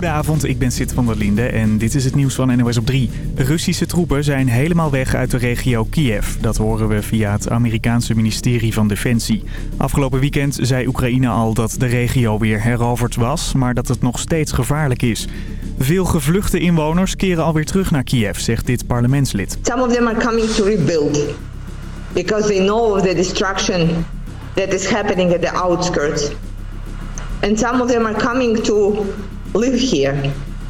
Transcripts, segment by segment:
Goedenavond, ik ben Sid van der Linde en dit is het nieuws van NOS op 3. Russische troepen zijn helemaal weg uit de regio Kiev. Dat horen we via het Amerikaanse ministerie van Defensie. Afgelopen weekend zei Oekraïne al dat de regio weer heroverd was, maar dat het nog steeds gevaarlijk is. Veel gevluchte inwoners keren alweer terug naar Kiev, zegt dit parlementslid. Some of them are coming to rebuild because they know of the destruction that is happening at the outskirts. And some of them are coming to live here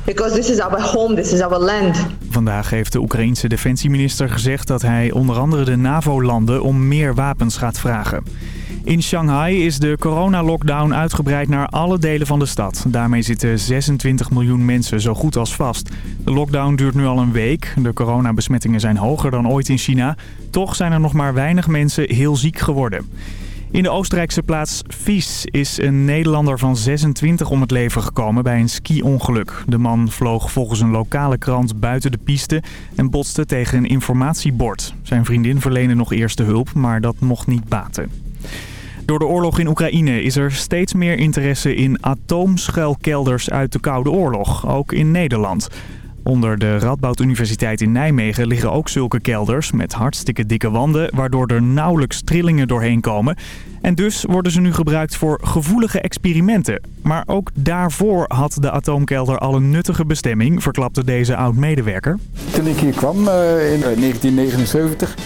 because this is our home, this is our land. Vandaag heeft de Oekraïense defensieminister gezegd dat hij onder andere de NAVO-landen om meer wapens gaat vragen. In Shanghai is de coronalockdown uitgebreid naar alle delen van de stad. Daarmee zitten 26 miljoen mensen zo goed als vast. De lockdown duurt nu al een week. De coronabesmettingen zijn hoger dan ooit in China. Toch zijn er nog maar weinig mensen heel ziek geworden. In de Oostenrijkse plaats Vies is een Nederlander van 26 om het leven gekomen bij een ski-ongeluk. De man vloog volgens een lokale krant buiten de piste en botste tegen een informatiebord. Zijn vriendin verleende nog eerste hulp, maar dat mocht niet baten. Door de oorlog in Oekraïne is er steeds meer interesse in atoomschuilkelders uit de Koude Oorlog, ook in Nederland. Onder de Radboud Universiteit in Nijmegen liggen ook zulke kelders met hartstikke dikke wanden... waardoor er nauwelijks trillingen doorheen komen. En dus worden ze nu gebruikt voor gevoelige experimenten. Maar ook daarvoor had de atoomkelder al een nuttige bestemming, verklapte deze oud-medewerker. Toen ik hier kwam uh, in 1979...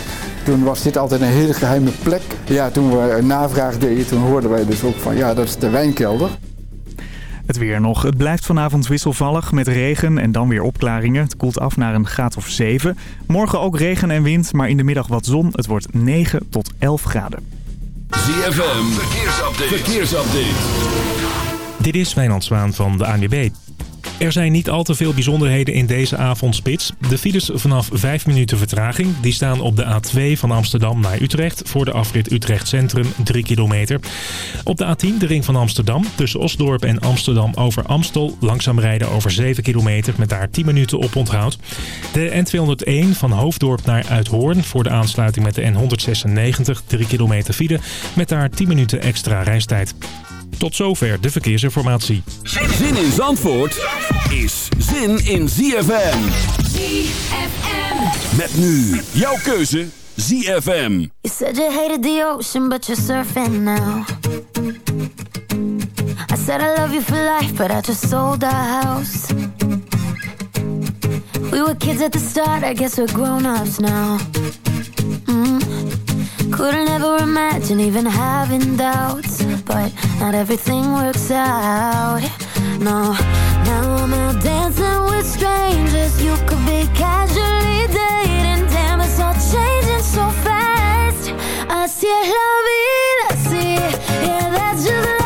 Toen was dit altijd een hele geheime plek. Ja, toen we navraag deden, toen hoorden wij dus ook van ja, dat is de wijnkelder. Het weer nog. Het blijft vanavond wisselvallig met regen en dan weer opklaringen. Het koelt af naar een graad of 7. Morgen ook regen en wind, maar in de middag wat zon. Het wordt 9 tot 11 graden. ZFM, verkeersupdate. verkeersupdate. Dit is Wijnand Zwaan van de ANWB. Er zijn niet al te veel bijzonderheden in deze avondspits. De files vanaf 5 minuten vertraging die staan op de A2 van Amsterdam naar Utrecht... voor de afrit Utrecht Centrum 3 kilometer. Op de A10 de ring van Amsterdam tussen Osdorp en Amsterdam over Amstel... langzaam rijden over 7 kilometer met daar 10 minuten op onthoud. De N201 van Hoofddorp naar Uithoorn voor de aansluiting met de N196... 3 kilometer file met daar 10 minuten extra reistijd. Tot zover de verkeersinformatie. Zin in Zandvoort is zin in ZFM. ZFM. Met nu jouw keuze ZFM. You said you hated the ocean, but you're surfing now. I said I love you for life, but I just sold our house. We were kids at the start, I guess we're grown-ups now. Mm. Couldn't ever imagine even having doubts But not everything works out. No, now I'm out dancing with strangers. You could be casually dating. Damn, it's all changing so fast. Así es la vida, sí Yeah, that's just life,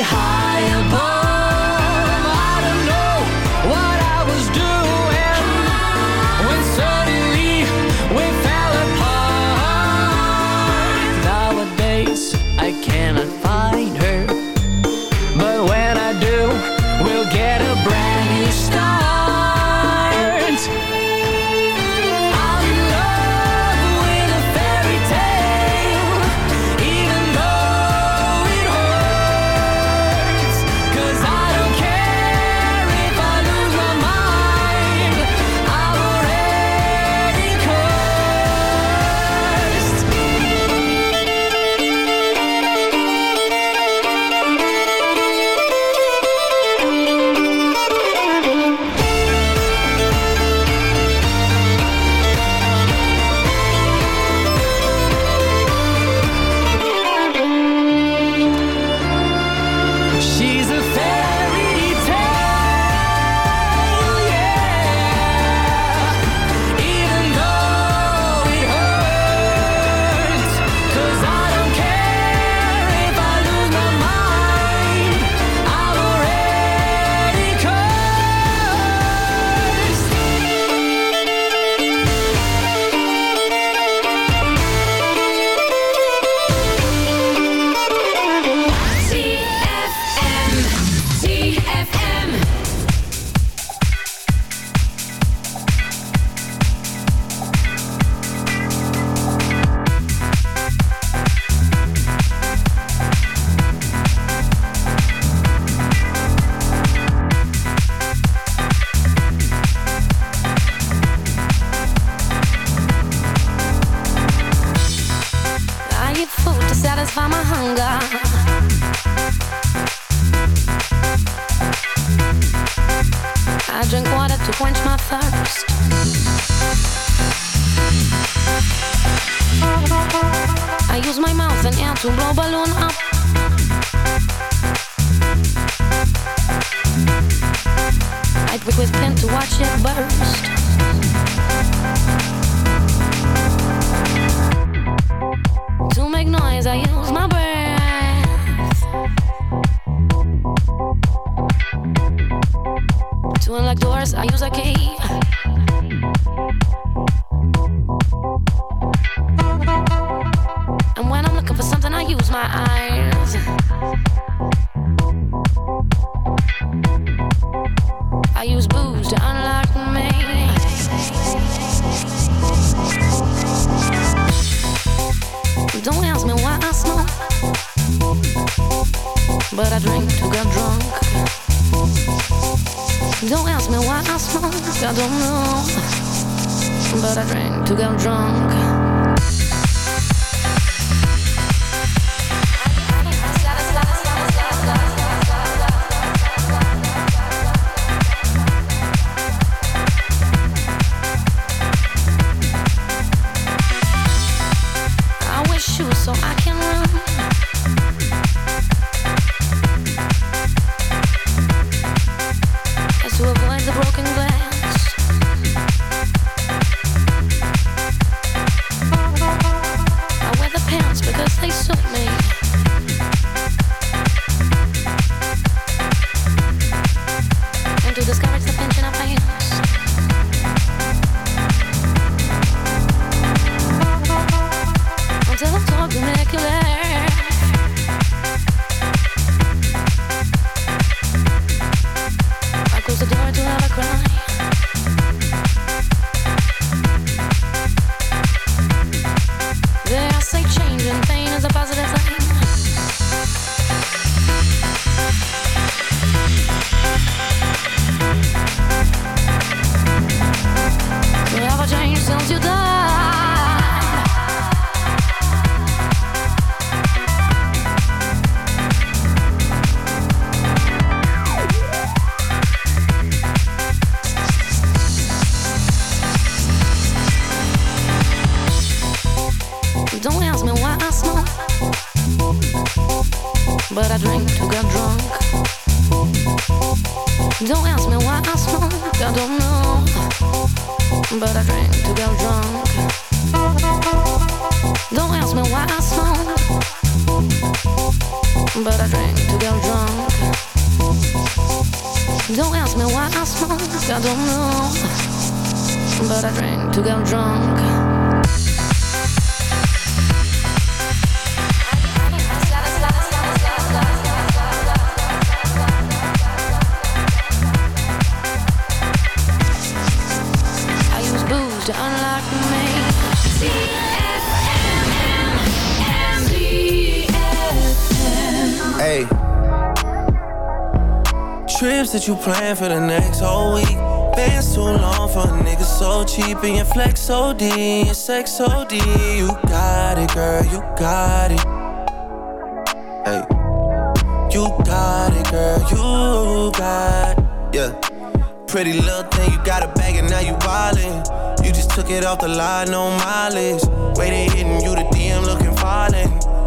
high above. To blow balloon up. Trips you plan for the next whole week. Bands too long for a nigga so cheap and your flex OD, your sex OD. You got it, girl, you got it. Hey. You got it, girl, you got it. Yeah. Pretty little thing, you got a bag and now you wildin'. You just took it off the line, no mileage. Waiting, hitting you the DM looking violent.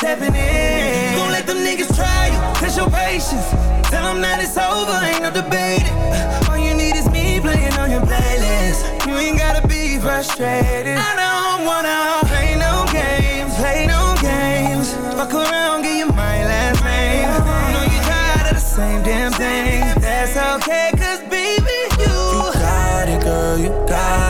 Stepping in. Gon' let them niggas try you. Test your patience. Tell them that it's over, ain't no debating. All you need is me playing on your playlist. You ain't gotta be frustrated. I don't wanna play no games, play no games. Fuck around, give you my last name. I know you tired of the same damn thing. That's okay, cause baby, you. You got it, girl, you got it.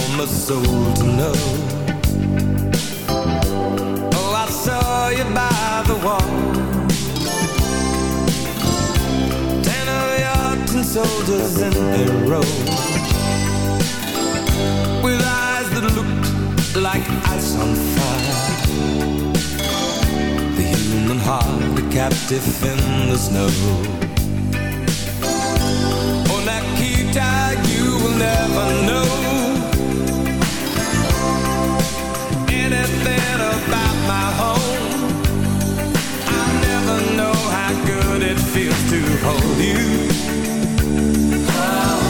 Warmer soul to know. Oh, I saw you by the wall. Ten of your tin soldiers in a row With eyes that looked like ice on fire The human heart, a captive in the snow Oh, Nikita, you will never know my home I'll never know how good it feels to hold you. Oh,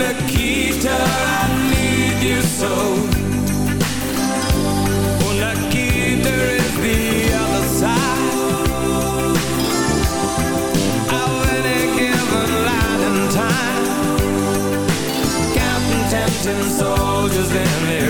Nikita, I need you so. Oh, Nikita is the other side of any given light and time. Counting soldiers in their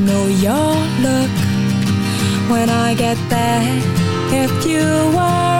know your look when I get there. if you are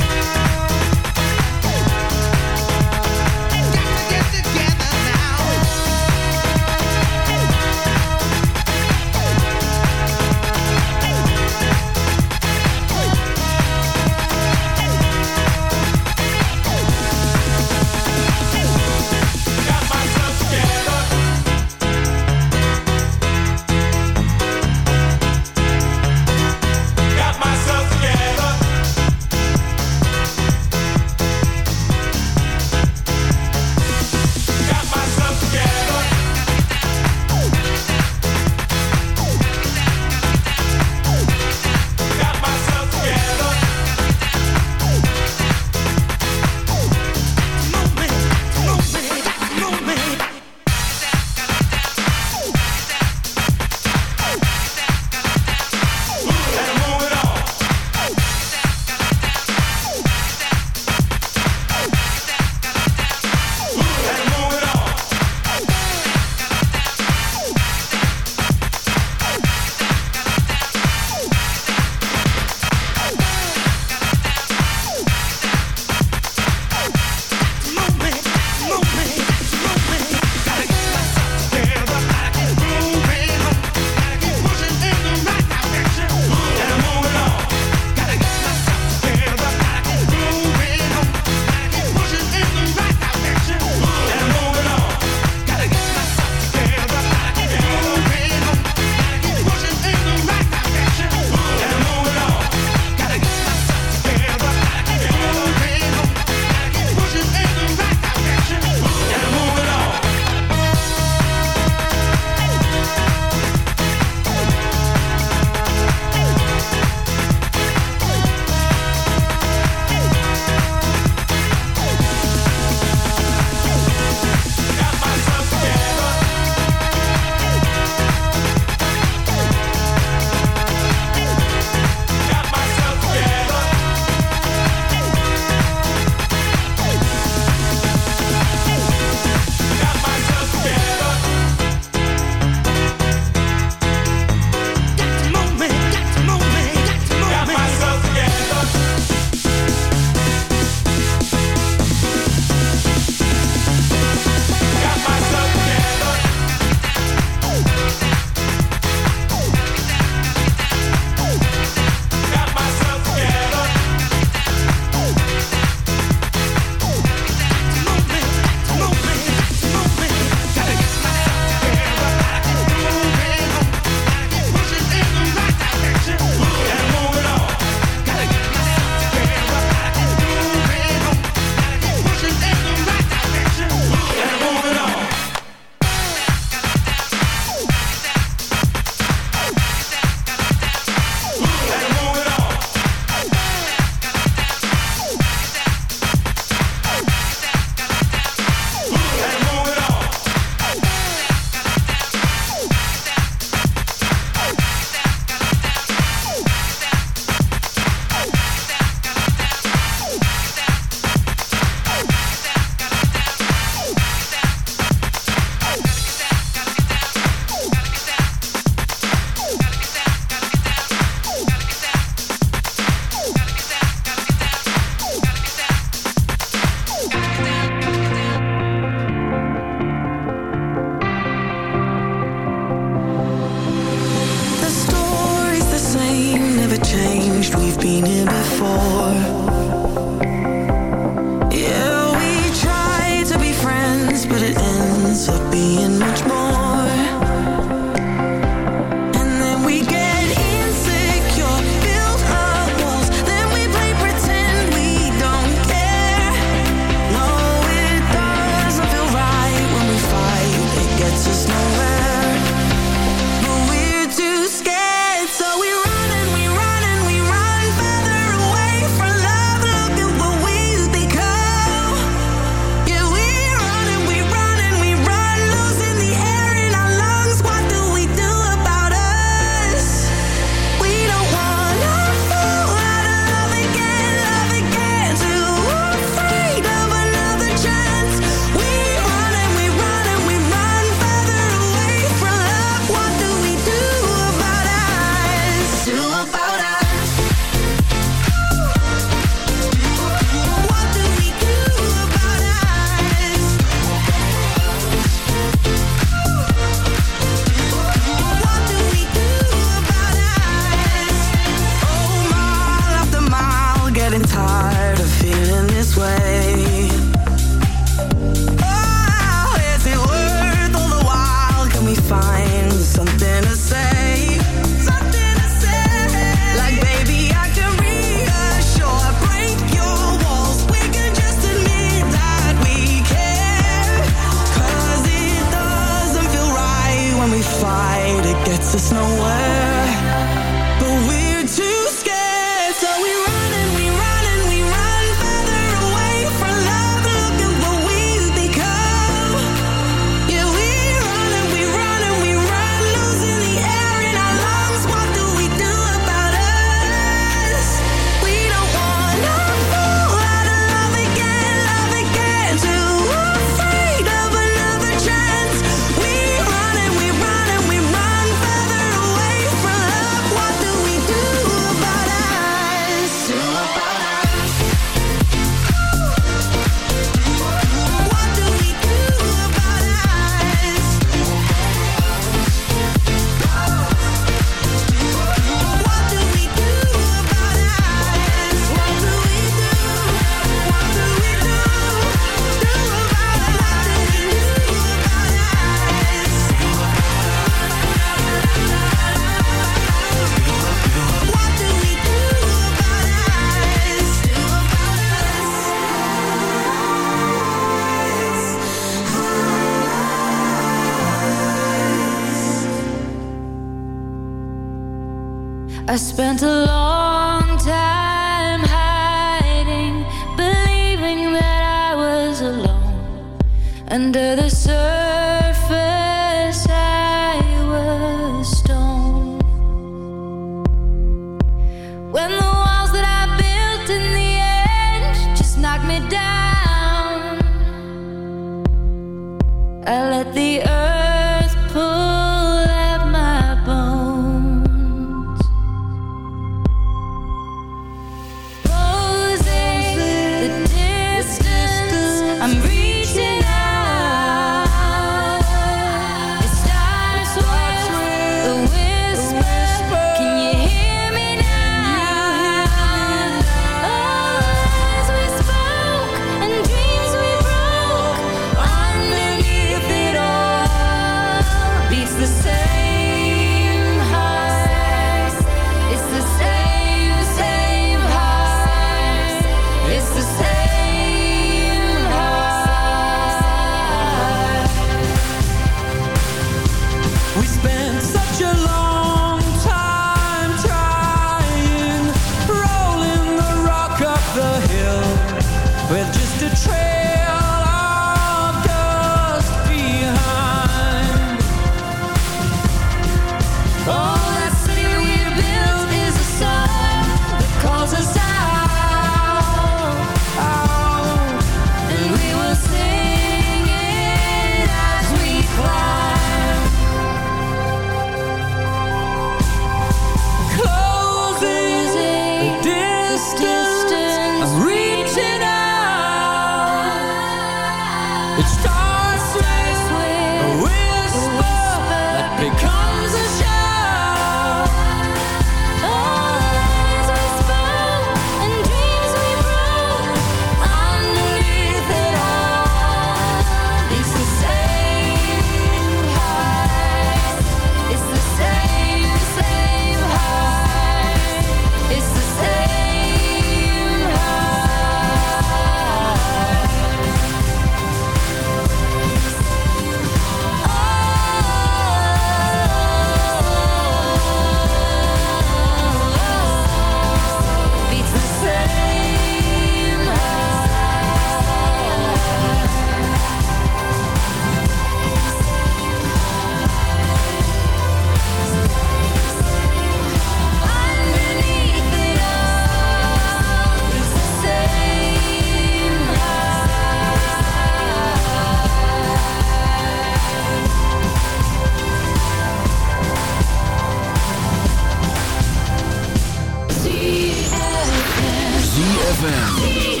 ZFM.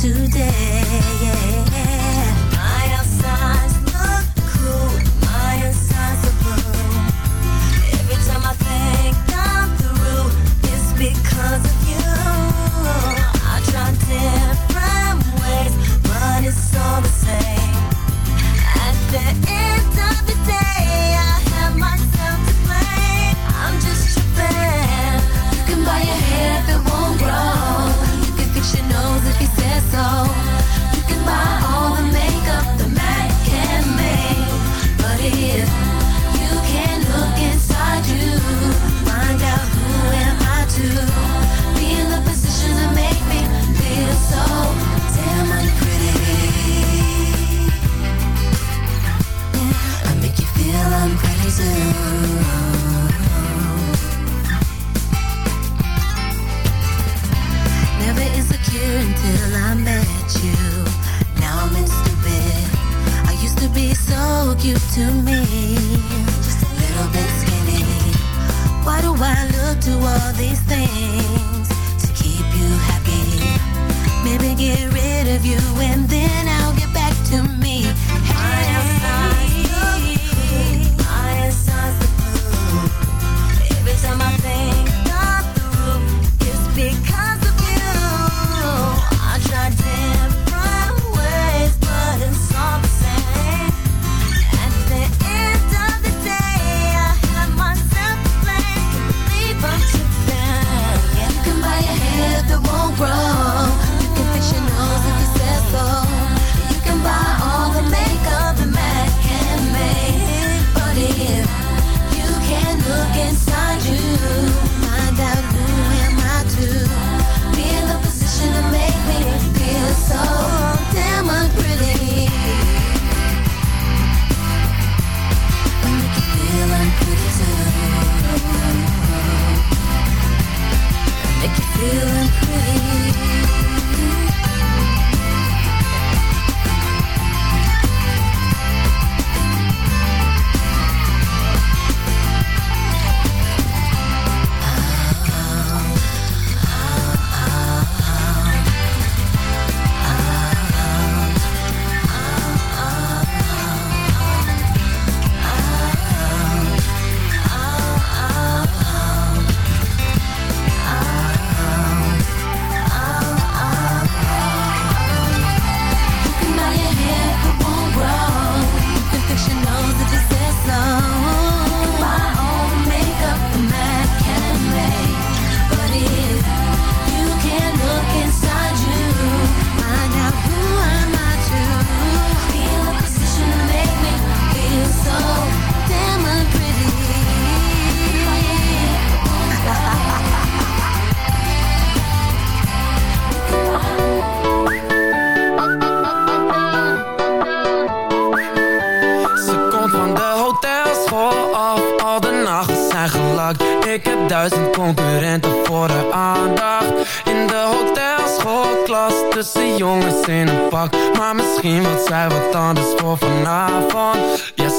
Today.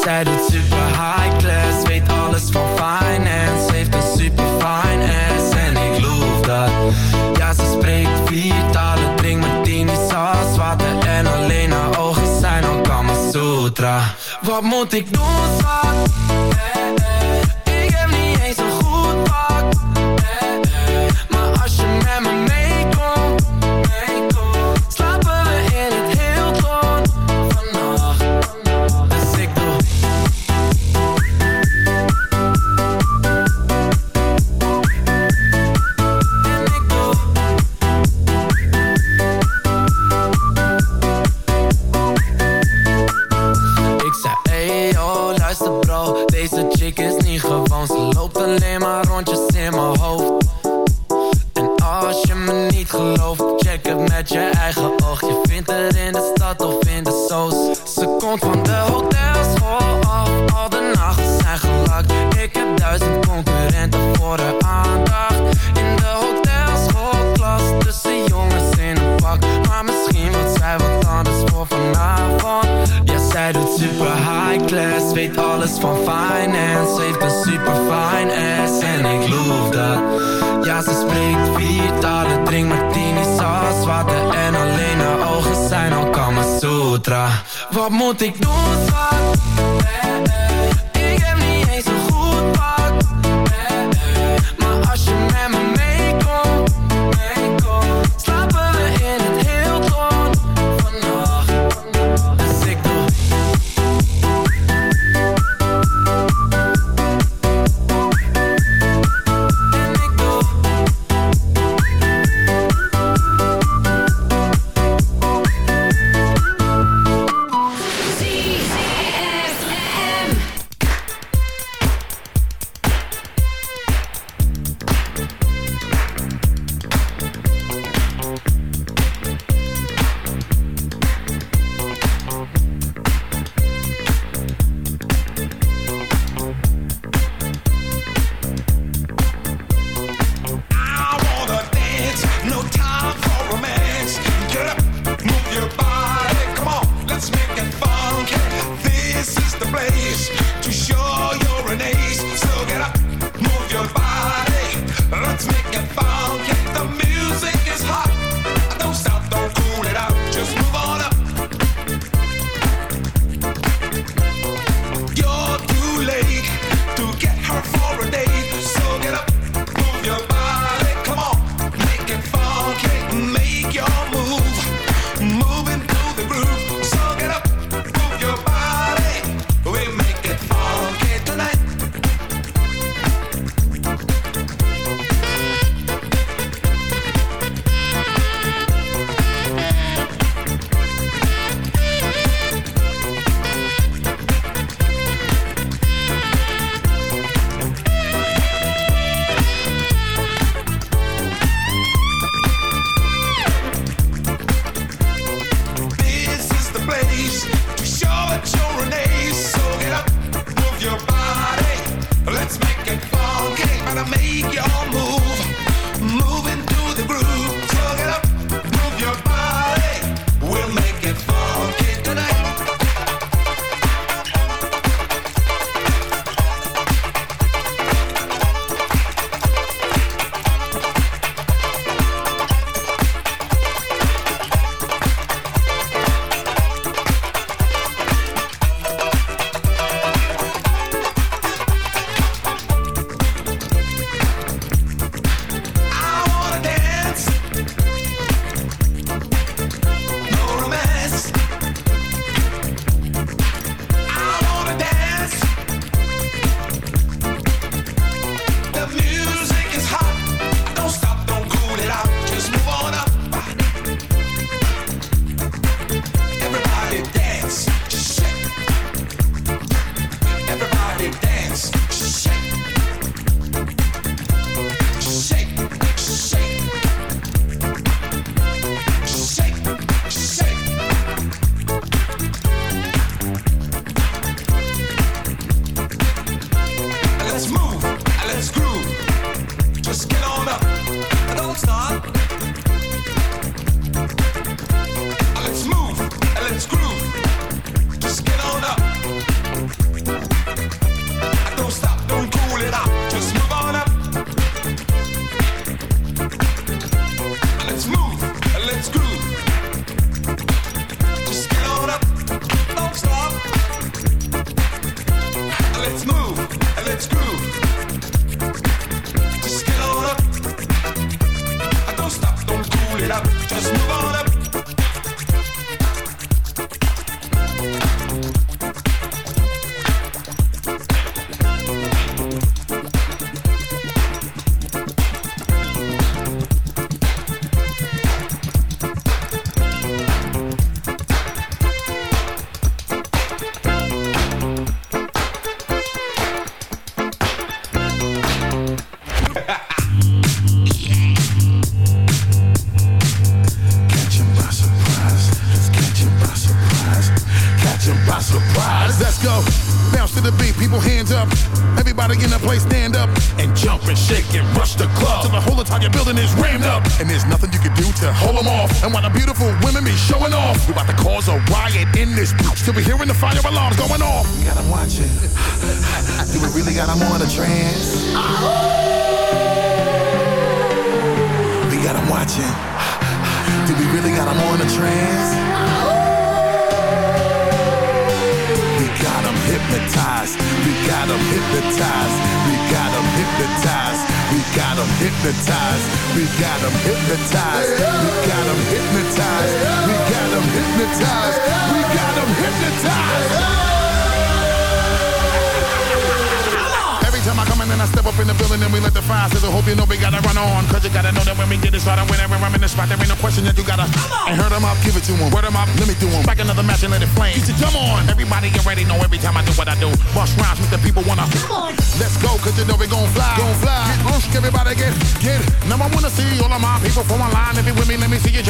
Zij doet super high class, weet alles van finance. Heeft een super fine ass en ik loof dat. Ja, ze spreekt vier talen, drinkt martini, saus, water en alleen haar ogen zijn al Kama Sutra. Wat moet ik doen, schat?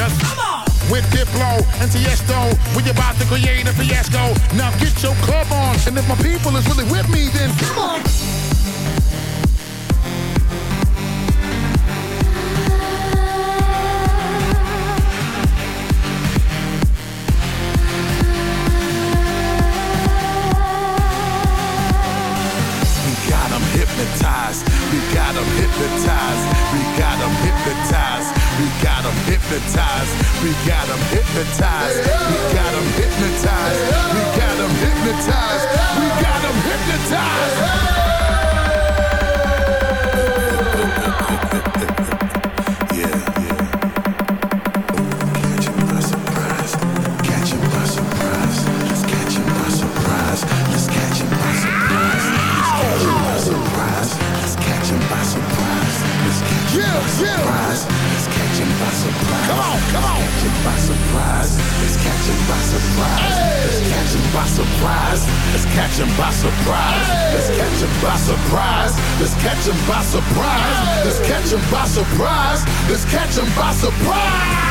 just come on. With Diplo and Tiesto, we about to create a fiasco. Now get your club on, and if my people is really with me, then come on. We got them hypnotized. We got them hypnotized. We hypnotized. We got them hypnotized. We got them hypnotized. We got them hypnotized. We got them hypnotized. Yeah, yeah. By surprise. Catch by surprise. Let's by surprise. Let's by surprise. By surprise. Let's by surprise. Let's by surprise by surprise. Come on, come on. Catching by surprise. It's catching by surprise. It's catching by surprise. It's catching by surprise. It's catching by surprise. It's catching by surprise. It's catching by surprise. It's catching by surprise.